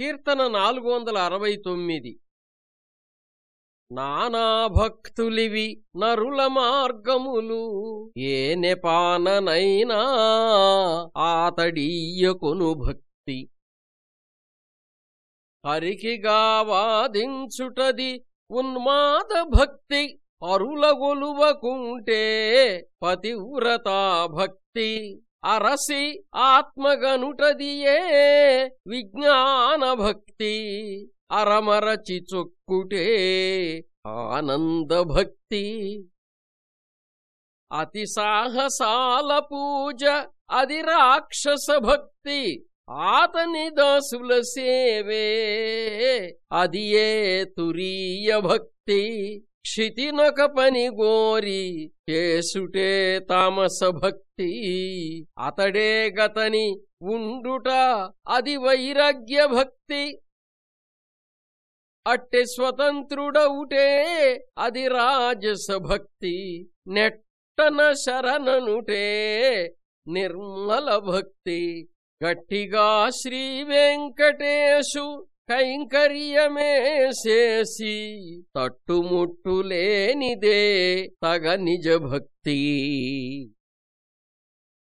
కీర్తన నాలుగు వందల అరవై తొమ్మిది. నానాభక్తులివి నరుల మార్గములు ఏ నెపాననైనా ఆతడీయకొను భక్తి. హరికిగా వాదించుటది ఉన్మాద భక్తి అరులగొలువకుంటే పతివ్రతా భక్తి. అరసి ఆత్మగనుటదియే విజ్ఞాన భక్తి అరమరచి చొక్కుటే ఆనంద అతి సాహసాల పూజ అది రాక్షస భక్తి. ఆతని దాసుల సేవే అది ఏ తురీయ భక్తి. క్షితినొక పని గోరి చేసుటే తామస భక్తి. అతడే గతని ఉండుట అది వైరాగ్య భక్తి. అట్టె స్వతంత్రుడవుటే అది రాజస భక్తి. నెట్టన శరణనుటే నిర్మల భక్తి. గట్టిగా శ్రీ వెంకటేశు కైంకర్యమే చేసి తట్టుముట్టులేనిదే తగ నిజ భక్తి